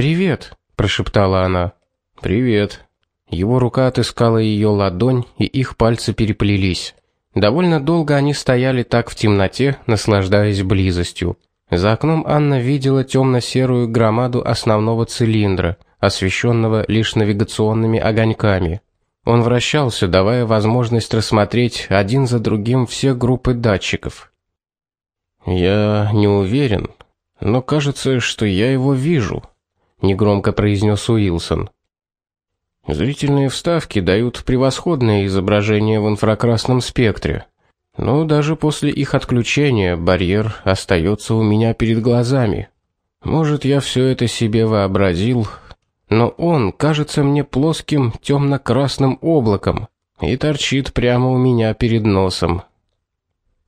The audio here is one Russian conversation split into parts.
"Привет", прошептала она. "Привет". Его рука отыскала ее ладонь, и их пальцы переплелись. Довольно долго они стояли так в темноте, наслаждаясь близостью. За окном Анна видела темно серую громаду основного цилиндра, освещенного лишь навигационными огоньками. Он вращался, давая возможность рассмотреть один за другим все группы датчиков. Я не уверен, но кажется, что я его вижу, негромко произнес Уилсон. Зрительные вставки дают превосходное изображение в инфракрасном спектре. Но даже после их отключения барьер остается у меня перед глазами. Может, я все это себе вообразил, но он кажется мне плоским темно красным облаком и торчит прямо у меня перед носом.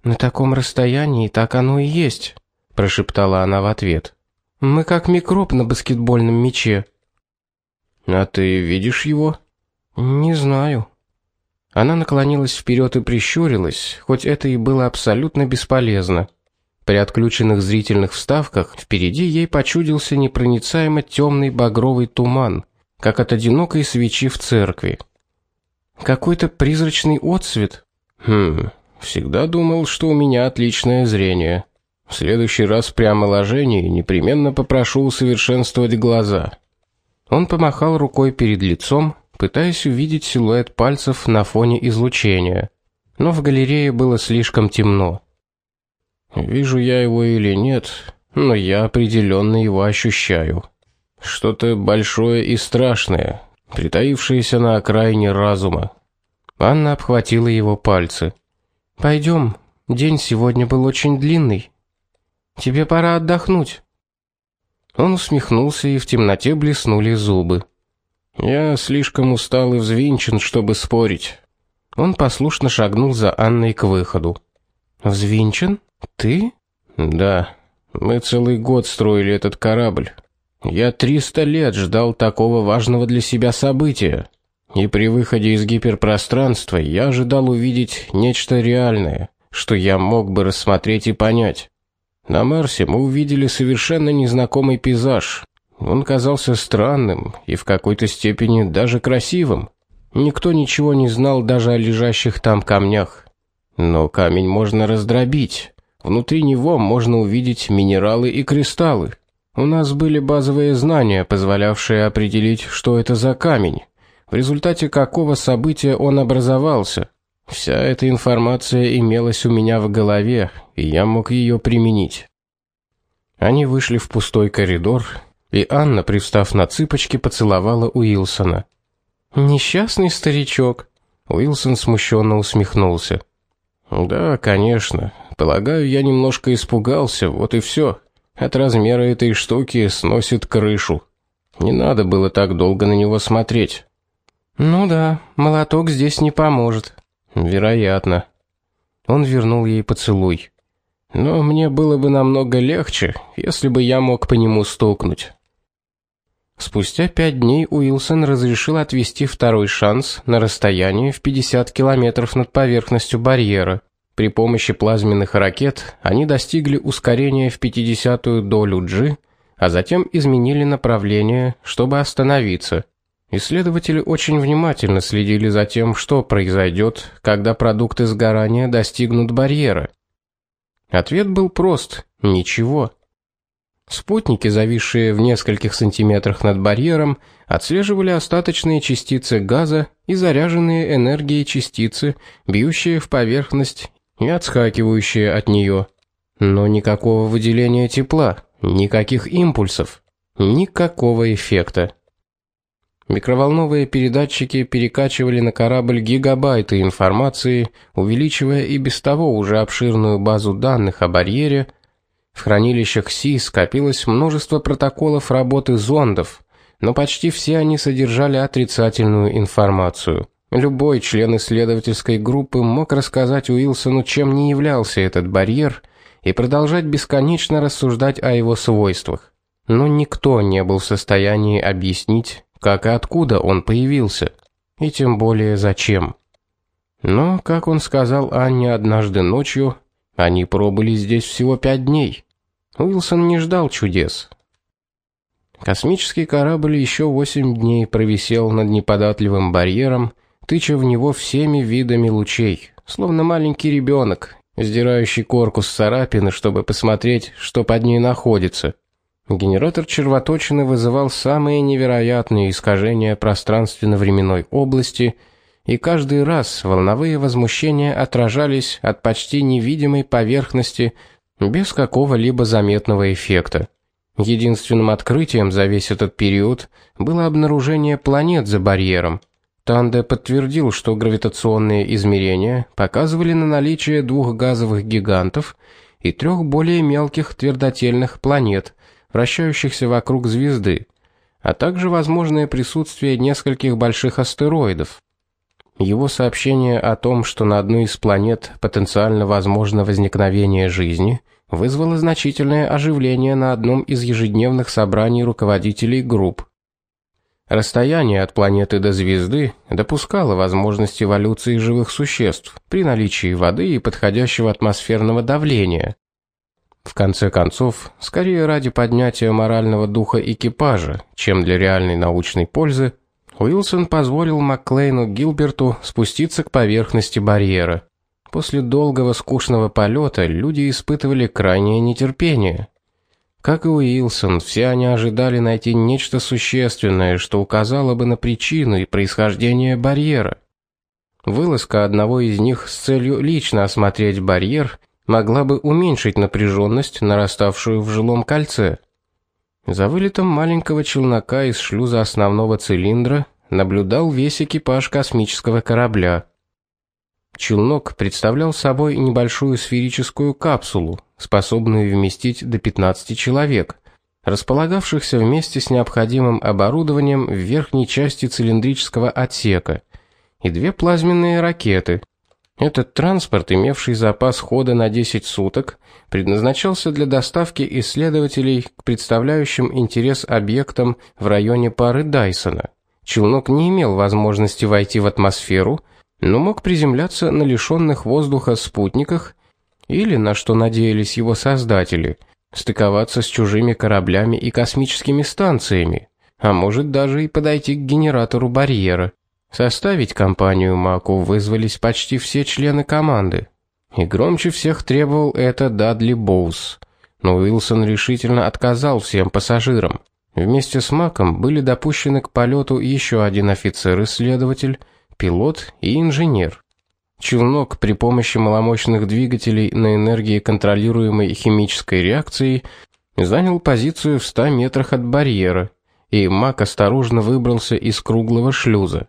На таком расстоянии так оно и есть, прошептала она в ответ. Мы как микроб на баскетбольном мяче. А ты видишь его? Не знаю. Она наклонилась вперед и прищурилась, хоть это и было абсолютно бесполезно. При отключенных зрительных вставках впереди ей почудился непроницаемо темный багровый туман, как от одинокой свечи в церкви. Какой-то призрачный отсвет. Хм, всегда думал, что у меня отличное зрение. В следующий раз при омоложении непременно попрошу усовершенствовать глаза. Он помахал рукой перед лицом, пытаясь увидеть силуэт пальцев на фоне излучения. Но в галерее было слишком темно. Вижу я его или нет, но я определенно его ощущаю. Что-то большое и страшное, притаившееся на окраине разума. Анна обхватила его пальцы. Пойдем, день сегодня был очень длинный. Тебе пора отдохнуть. Он усмехнулся, и в темноте блеснули зубы. Я слишком устал и взвинчен, чтобы спорить. Он послушно шагнул за Анной к выходу. Взвинчен? Ты? Да. Мы целый год строили этот корабль. Я 300 лет ждал такого важного для себя события. И при выходе из гиперпространства я ожидал увидеть нечто реальное, что я мог бы рассмотреть и понять. На Марсе мы увидели совершенно незнакомый пейзаж. Он казался странным и в какой-то степени даже красивым. Никто ничего не знал даже о лежащих там камнях. Но камень можно раздробить. Внутри него можно увидеть минералы и кристаллы. У нас были базовые знания, позволявшие определить, что это за камень, в результате какого события он образовался. Вся эта информация имелась у меня в голове, и я мог ее применить. Они вышли в пустой коридор, и Анна, привстав на цыпочки, поцеловала Уилсона. Несчастный старичок. Уилсон смущенно усмехнулся. Да, конечно. Полагаю, я немножко испугался, вот и все. От размера этой штуки сносит крышу. Не надо было так долго на него смотреть. Ну да, молоток здесь не поможет. Вероятно. Он вернул ей поцелуй. Но мне было бы намного легче, если бы я мог по нему стукнуть. Спустя пять дней Уилсон разрешил отвести второй шанс на расстояние в 50 километров над поверхностью барьера. При помощи плазменных ракет они достигли ускорения в 50-ю долю g, а затем изменили направление, чтобы остановиться. Исследователи очень внимательно следили за тем, что произойдет, когда продукты сгорания достигнут барьера. Ответ был прост: ничего. Спутники, зависшие в нескольких сантиметрах над барьером, отслеживали остаточные частицы газа и заряженные энергией частицы, бьющие в поверхность и отскакивающие от нее. Но никакого выделения тепла, никаких импульсов, никакого эффекта. Микроволновые передатчики перекачивали на корабль гигабайты информации, увеличивая и без того уже обширную базу данных о барьере. В хранилищах Си скопилось множество протоколов работы зондов, но почти все они содержали отрицательную информацию. Любой член исследовательской группы мог рассказать Уилсону, чем не являлся этот барьер, и продолжать бесконечно рассуждать о его свойствах. Но никто не был в состоянии объяснить, как и откуда он появился, и тем более зачем. Но, как он сказал Анне однажды ночью, они пробыли здесь всего пять дней. Уилсон не ждал чудес. Космический корабль еще восемь дней провисел над неподатливым барьером, тыча в него всеми видами лучей, словно маленький ребенок, сдирающий корку с царапины, чтобы посмотреть, что под ней находится. Генератор червоточины вызывал самые невероятные искажения пространственно-временной области, и каждый раз волновые возмущения отражались от почти невидимой поверхности без какого-либо заметного эффекта. Единственным открытием за весь этот период было обнаружение планет за барьером. Танде подтвердил, что гравитационные измерения показывали на наличие двух газовых гигантов и трех более мелких твердотельных планет, вращающихся вокруг звезды, а также возможное присутствие нескольких больших астероидов. Его сообщение о том, что на одной из планет потенциально возможно возникновение жизни, вызвало значительное оживление на одном из ежедневных собраний руководителей групп. Расстояние от планеты до звезды допускало возможность эволюции живых существ при наличии воды и подходящего атмосферного давления. В конце концов, скорее ради поднятия морального духа экипажа, чем для реальной научной пользы, Уилсон позволил Макклейну Гилберту спуститься к поверхности барьера. После долгого скучного полета люди испытывали крайнее нетерпение. Как и Уилсон, все они ожидали найти нечто существенное, что указало бы на причину и происхождение барьера. Вылазка одного из них с целью лично осмотреть барьер могла бы уменьшить напряженность, нараставшую в жилом кольце. За вылетом маленького челнока из шлюза основного цилиндра наблюдал весь экипаж космического корабля. Челнок представлял собой небольшую сферическую капсулу, способную вместить до 15 человек, располагавшихся вместе с необходимым оборудованием в верхней части цилиндрического отсека, и две плазменные ракеты. Этот транспорт, имевший запас хода на 10 суток, предназначался для доставки исследователей к представляющим интерес объектам в районе пары Дайсона. Челнок не имел возможности войти в атмосферу, но мог приземляться на лишенных воздуха спутниках или, на что надеялись его создатели, стыковаться с чужими кораблями и космическими станциями, а может даже и подойти к генератору барьера. Составить компанию Маку вызвались почти все члены команды. И громче всех требовал это Дадли Боус. Но Уилсон решительно отказал всем пассажирам. Вместе с Маком были допущены к полету еще один офицер-исследователь, пилот и инженер. Челнок при помощи маломощных двигателей на энергии контролируемой химической реакции занял позицию в 100 метрах от барьера, и Мак осторожно выбрался из круглого шлюза.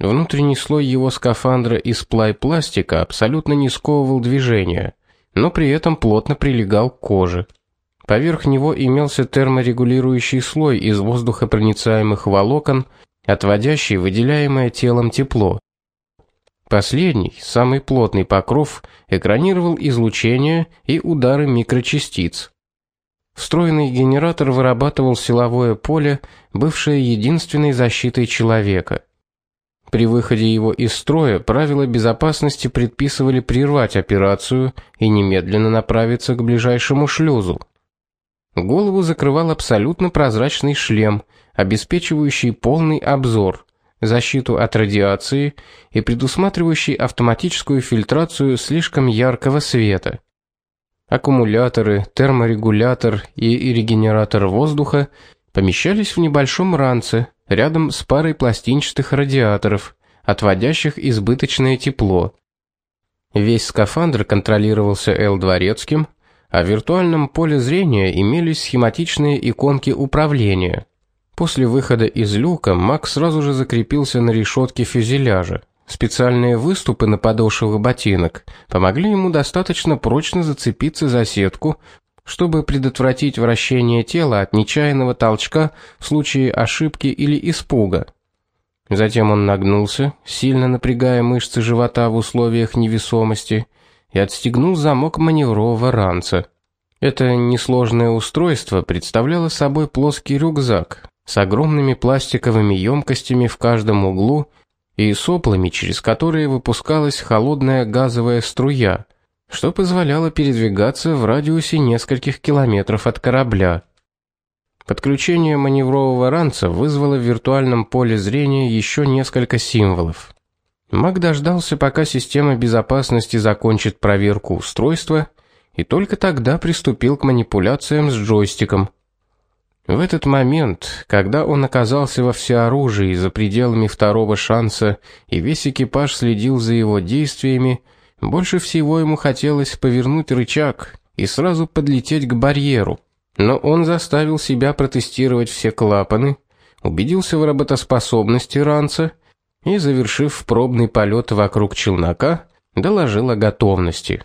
Внутренний слой его скафандра из плай-пластика абсолютно не сковывал движения, но при этом плотно прилегал к коже. Поверх него имелся терморегулирующий слой из воздухопроницаемых волокон, отводящий выделяемое телом тепло. Последний, самый плотный покров экранировал излучение и удары микрочастиц. Встроенный генератор вырабатывал силовое поле, бывшее единственной защитой человека. При выходе его из строя правила безопасности предписывали прервать операцию и немедленно направиться к ближайшему шлюзу. Голову закрывал абсолютно прозрачный шлем, обеспечивающий полный обзор, защиту от радиации и предусматривающий автоматическую фильтрацию слишком яркого света. Аккумуляторы, терморегулятор и регенератор воздуха помещались в небольшом ранце рядом с парой пластинчатых радиаторов, отводящих избыточное тепло. Весь скафандр контролировался Л Дворецким, а в виртуальном поле зрения имелись схематичные иконки управления. После выхода из люка Макс сразу же закрепился на решетке фюзеляжа. Специальные выступы на подошвах ботинок помогли ему достаточно прочно зацепиться за сетку, чтобы предотвратить вращение тела от нечаянного толчка в случае ошибки или испуга. Затем он нагнулся, сильно напрягая мышцы живота в условиях невесомости, и отстегнул замок маневрового ранца. Это несложное устройство представляло собой плоский рюкзак с огромными пластиковыми емкостями в каждом углу и соплами, через которые выпускалась холодная газовая струя, что позволяло передвигаться в радиусе нескольких километров от корабля. Подключение маневрового ранца вызвало в виртуальном поле зрения еще несколько символов. Мак дождался, пока система безопасности закончит проверку устройства, и только тогда приступил к манипуляциям с джойстиком. В этот момент, когда он оказался во всеоружии за пределами второго шанса, и весь экипаж следил за его действиями, больше всего ему хотелось повернуть рычаг и сразу подлететь к барьеру. Но он заставил себя протестировать все клапаны, убедился в работоспособности ранца и, завершив пробный полет вокруг челнока, доложил о готовности.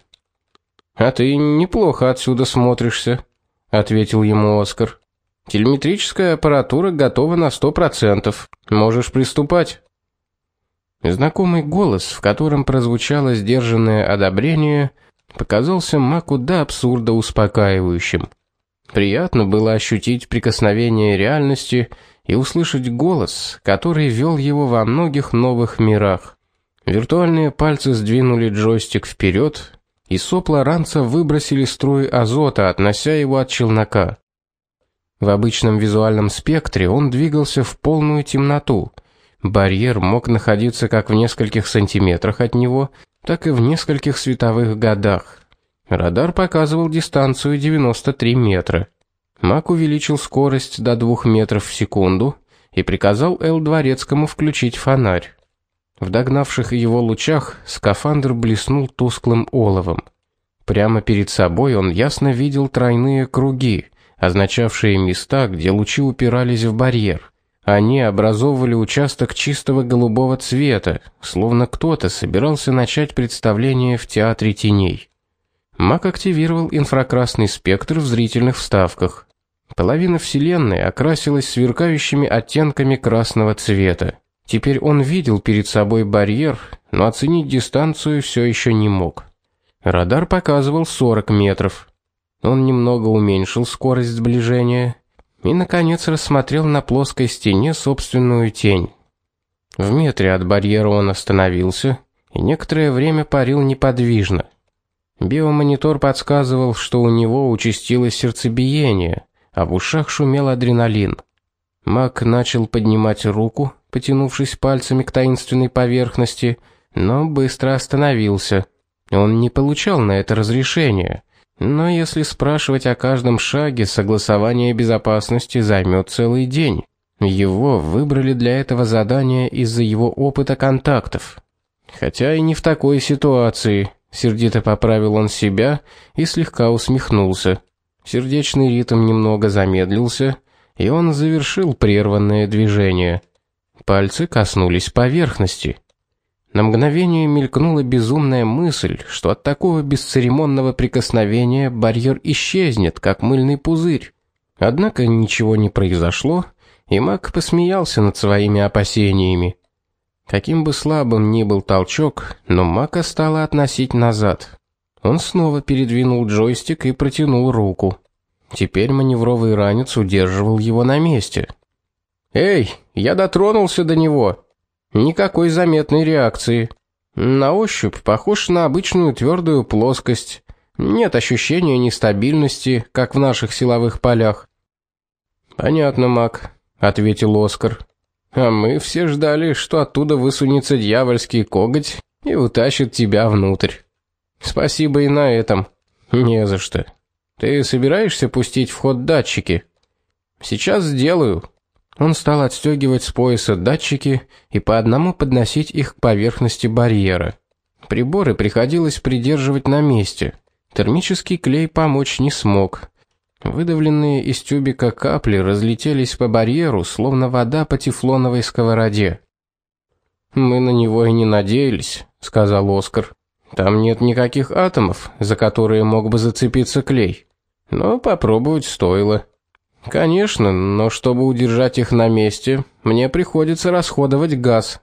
А ты неплохо отсюда смотришься, ответил ему Оскар. Телеметрическая аппаратура готова на сто процентов. Можешь приступать. Знакомый голос, в котором прозвучало сдержанное одобрение, показался Маку до абсурда успокаивающим. Приятно было ощутить прикосновение реальности и услышать голос, который вел его во многих новых мирах. Виртуальные пальцы сдвинули джойстик вперед, и сопла ранца выбросили струи азота, относя его от челнока. В обычном визуальном спектре он двигался в полную темноту. Барьер мог находиться как в нескольких сантиметрах от него, так и в нескольких световых годах. Радар показывал дистанцию 93 метра. Мак увеличил скорость до 2 метров в секунду и приказал Эл Дворецкому включить фонарь. В догнавших его лучах скафандр блеснул тусклым оловом. Прямо перед собой он ясно видел тройные круги, означавшие места, где лучи упирались в барьер. Они образовывали участок чистого голубого цвета, словно кто-то собирался начать представление в театре теней. Мак активировал инфракрасный спектр в зрительных вставках. Половина вселенной окрасилась сверкающими оттенками красного цвета. Теперь он видел перед собой барьер, но оценить дистанцию все еще не мог. Радар показывал 40 метров. Он немного уменьшил скорость сближения и наконец рассмотрел на плоской стене собственную тень. В метре от барьера он остановился и некоторое время парил неподвижно. Биомонитор подсказывал, что у него участилось сердцебиение, а в ушах шумел адреналин. Мак начал поднимать руку, потянувшись пальцами к таинственной поверхности, но быстро остановился. Он не получал на это разрешения. Но если спрашивать о каждом шаге, согласование безопасности займет целый день. Его выбрали для этого задания из-за его опыта контактов. Хотя и не в такой ситуации. Сердито поправил он себя и слегка усмехнулся. Сердечный ритм немного замедлился, и он завершил прерванное движение. Пальцы коснулись поверхности. На мгновение мелькнула безумная мысль, что от такого бесцеремонного прикосновения барьер исчезнет, как мыльный пузырь. Однако ничего не произошло, и Мак посмеялся над своими опасениями. Каким бы слабым ни был толчок, но Мака стало относить назад. Он снова передвинул джойстик и протянул руку. Теперь маневровый ранец удерживал его на месте. Эй, я дотронулся до него. Никакой заметной реакции. На ощупь похож на обычную твердую плоскость. Нет ощущения нестабильности, как в наших силовых полях. Понятно, Мак, ответил Оскар. А мы все ждали, что оттуда высунется дьявольский коготь и утащит тебя внутрь. Спасибо и на этом. Не за что. Ты собираешься пустить в ход датчики? Сейчас сделаю. Он стал отстегивать с пояса датчики и по одному подносить их к поверхности барьера. Приборы приходилось придерживать на месте. Термический клей помочь не смог. Выдавленные из тюбика капли разлетелись по барьеру, словно вода по тефлоновой сковороде. Мы на него и не надеялись, сказал Оскар. Там нет никаких атомов, за которые мог бы зацепиться клей. Но попробовать стоило. Конечно, но чтобы удержать их на месте, мне приходится расходовать газ.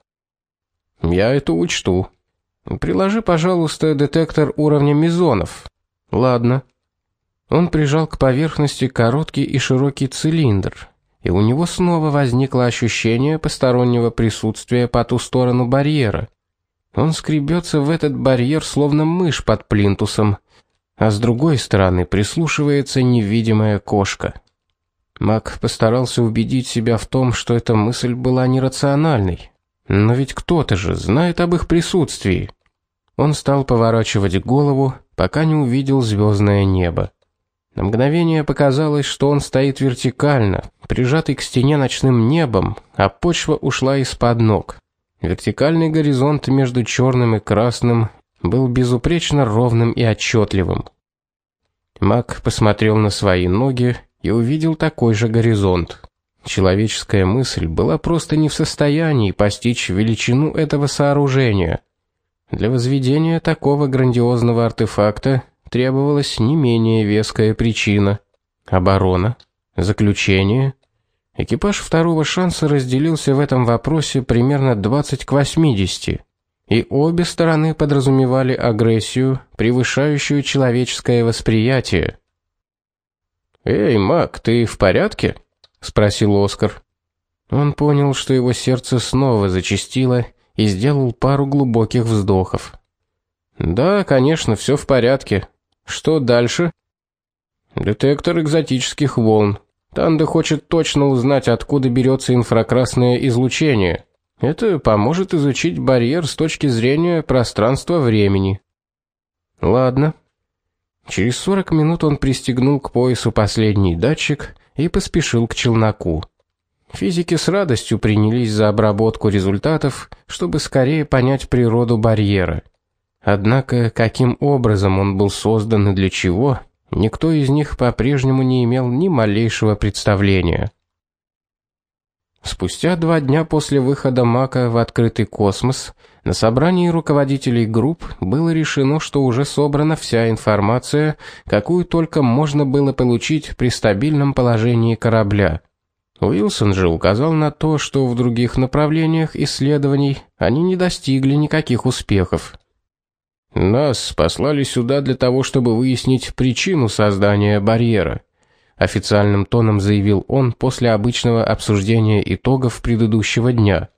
Я это учту. Приложи, пожалуйста, детектор уровня мезонов. Ладно. Он прижал к поверхности короткий и широкий цилиндр, и у него снова возникло ощущение постороннего присутствия по ту сторону барьера. Он скребется в этот барьер словно мышь под плинтусом, а с другой стороны прислушивается невидимая кошка. Мак постарался убедить себя в том, что эта мысль была нерациональной. Но ведь кто-то же знает об их присутствии. Он стал поворачивать голову, пока не увидел звездное небо. На мгновение показалось, что он стоит вертикально, прижатый к стене ночным небом, а почва ушла из-под ног. Вертикальный горизонт между черным и красным был безупречно ровным и отчетливым. Мак посмотрел на свои ноги и увидел такой же горизонт. Человеческая мысль была просто не в состоянии постичь величину этого сооружения. Для возведения такого грандиозного артефакта требовалась не менее веская причина оборона, заключение. Экипаж второго шанса разделился в этом вопросе примерно 20 к 80, и обе стороны подразумевали агрессию, превышающую человеческое восприятие. "Эй, Мак, ты в порядке?" спросил Оскар. Он понял, что его сердце снова зачастило, и сделал пару глубоких вздохов. Да, конечно, все в порядке. Что дальше? Детектор экзотических волн. Танда хочет точно узнать, откуда берется инфракрасное излучение. Это поможет изучить барьер с точки зрения пространства-времени. Ладно. Через 40 минут он пристегнул к поясу последний датчик и поспешил к челноку. Физики с радостью принялись за обработку результатов, чтобы скорее понять природу барьера. Однако, каким образом он был создан и для чего, никто из них по-прежнему не имел ни малейшего представления. Спустя два дня после выхода Мака в открытый космос на собрании руководителей групп было решено, что уже собрана вся информация, какую только можно было получить при стабильном положении корабля. Уилсон же указал на то, что в других направлениях исследований они не достигли никаких успехов. Нас послали сюда для того, чтобы выяснить причину создания барьера, официальным тоном заявил он после обычного обсуждения итогов предыдущего дня.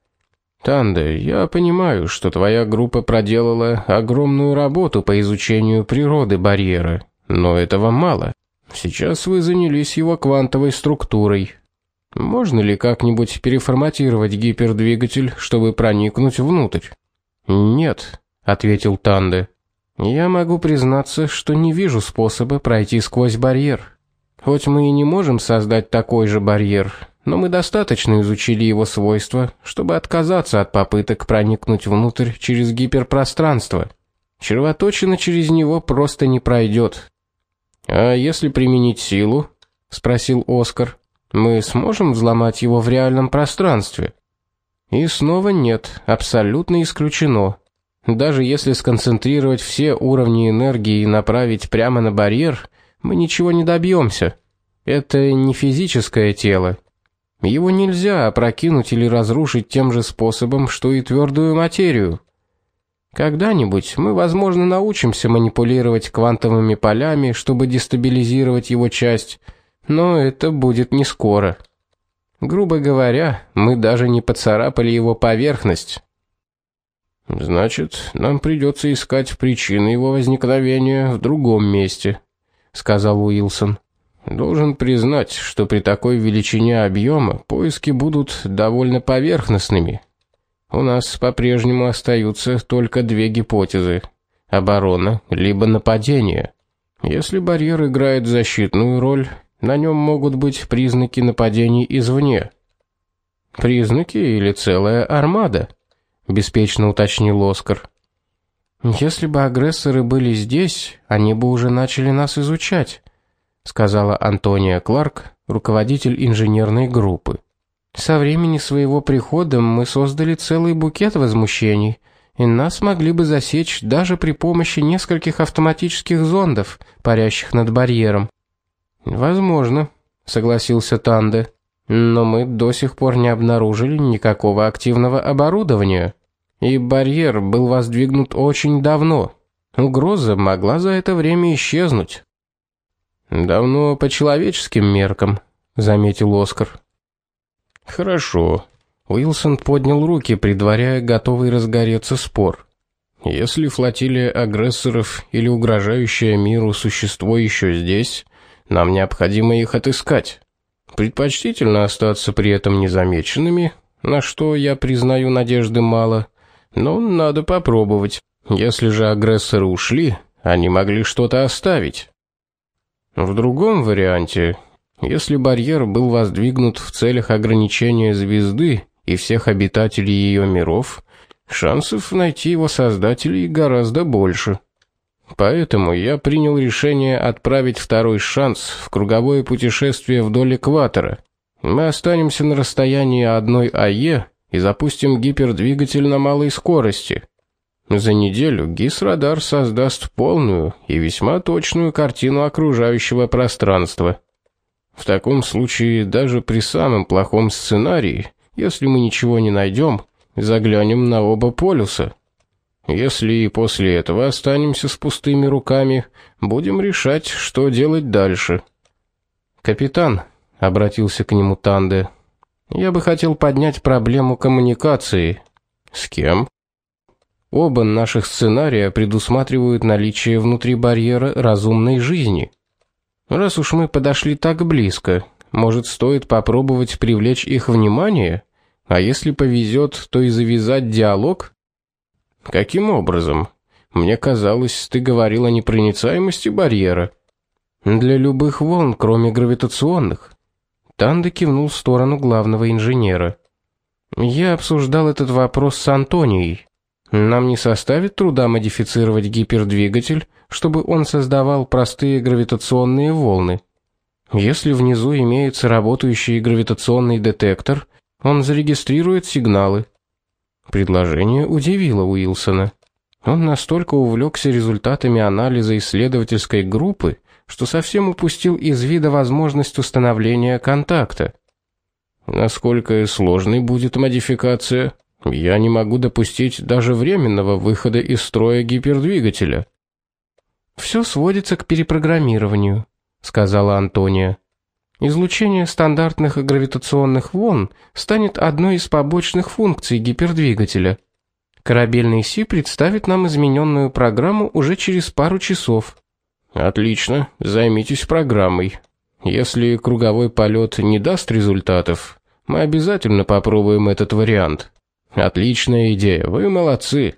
Танда, я понимаю, что твоя группа проделала огромную работу по изучению природы барьера, но этого мало. Сейчас вы занялись его квантовой структурой. Можно ли как-нибудь переформатировать гипердвигатель, чтобы проникнуть внутрь? Нет, ответил Танде. Я могу признаться, что не вижу способа пройти сквозь барьер. Хоть мы и не можем создать такой же барьер, но мы достаточно изучили его свойства, чтобы отказаться от попыток проникнуть внутрь через гиперпространство. Червоточина через него просто не пройдет. А если применить силу? спросил Оскар. Мы сможем взломать его в реальном пространстве? И снова нет, абсолютно исключено. Даже если сконцентрировать все уровни энергии и направить прямо на барьер, мы ничего не добьемся. Это не физическое тело. Его нельзя опрокинуть или разрушить тем же способом, что и твердую материю. Когда-нибудь мы, возможно, научимся манипулировать квантовыми полями, чтобы дестабилизировать его часть, но это будет не скоро. Грубо говоря, мы даже не поцарапали его поверхность. Значит, нам придется искать причины его возникновения в другом месте, сказал Уилсон. Должен признать, что при такой величине объема поиски будут довольно поверхностными. У нас по-прежнему остаются только две гипотезы: оборона либо нападение. Если барьер играет защитную роль, на нем могут быть признаки нападений извне. Признаки или целая армада, беспечно уточнил Оскар. Если бы агрессоры были здесь, они бы уже начали нас изучать, сказала Антония Кларк, руководитель инженерной группы. Со времени своего прихода мы создали целый букет возмущений, и нас могли бы засечь даже при помощи нескольких автоматических зондов, парящих над барьером. Возможно, согласился Танде. Но мы до сих пор не обнаружили никакого активного оборудования. И барьер был воздвигнут очень давно. Угроза могла за это время исчезнуть. Давно по человеческим меркам, заметил Оскар. Хорошо. Уилсон поднял руки, предваряя готовый разгореться спор. Если флотилия агрессоров или угрожающее миру существо еще здесь, нам необходимо их отыскать. Предпочтительно остаться при этом незамеченными, на что я признаю надежды мало, но надо попробовать. Если же агрессоры ушли, они могли что-то оставить. В другом варианте, если барьер был воздвигнут в целях ограничения звезды и всех обитателей ее миров, шансов найти его создателей гораздо больше. Поэтому я принял решение отправить второй шанс в круговое путешествие вдоль экватора. Мы останемся на расстоянии одной АЕ и запустим гипердвигатель на малой скорости. За неделю ГИС-радар создаст полную и весьма точную картину окружающего пространства. В таком случае даже при самом плохом сценарии, если мы ничего не найдем, заглянем на оба полюса. Если и после этого останемся с пустыми руками, будем решать, что делать дальше. Капитан обратился к нему Танде. Я бы хотел поднять проблему коммуникации. С кем? Оба наших сценария предусматривают наличие внутри барьера разумной жизни. Раз уж мы подошли так близко, может, стоит попробовать привлечь их внимание, а если повезет, то и завязать диалог? Каким образом? Мне казалось, ты говорил о непроницаемости барьера. Для любых волн, кроме гравитационных. Танда кивнул в сторону главного инженера. Я обсуждал этот вопрос с Антонией. Нам не составит труда модифицировать гипердвигатель, чтобы он создавал простые гравитационные волны. Если внизу имеется работающий гравитационный детектор, он зарегистрирует сигналы. Предложение удивило Уилсона. Он настолько увлекся результатами анализа исследовательской группы, что совсем упустил из вида возможность установления контакта. Насколько сложной будет модификация? Я не могу допустить даже временного выхода из строя гипердвигателя. Все сводится к перепрограммированию, сказала Антония. Излучение стандартных гравитационных волн станет одной из побочных функций гипердвигателя. Корабельный Си представит нам измененную программу уже через пару часов. Отлично, займитесь программой. Если круговой полет не даст результатов, мы обязательно попробуем этот вариант. Отличная идея, вы молодцы.